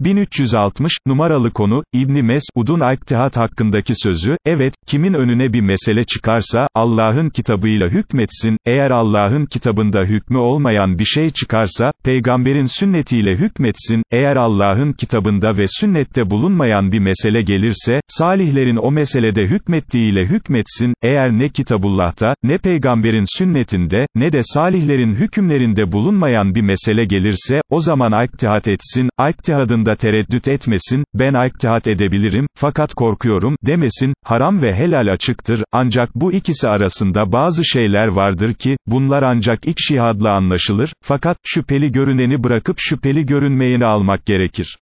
1360, numaralı konu, İbni Mes'ud'un iktihat hakkındaki sözü, evet, kimin önüne bir mesele çıkarsa, Allah'ın kitabıyla hükmetsin, eğer Allah'ın kitabında hükmü olmayan bir şey çıkarsa, peygamberin sünnetiyle hükmetsin, eğer Allah'ın kitabında ve sünnette bulunmayan bir mesele gelirse, salihlerin o meselede hükmettiğiyle hükmetsin, eğer ne kitabullah'ta, ne peygamberin sünnetinde, ne de salihlerin hükümlerinde bulunmayan bir mesele gelirse, o zaman iktihat etsin, iktihadında tereddüt etmesin, ben iktihat edebilirim, fakat korkuyorum, demesin, haram ve helal açıktır, ancak bu ikisi arasında bazı şeyler vardır ki, bunlar ancak ikşihadla anlaşılır, fakat, şüpheli görüneni bırakıp şüpheli görünmeyeni almak gerekir.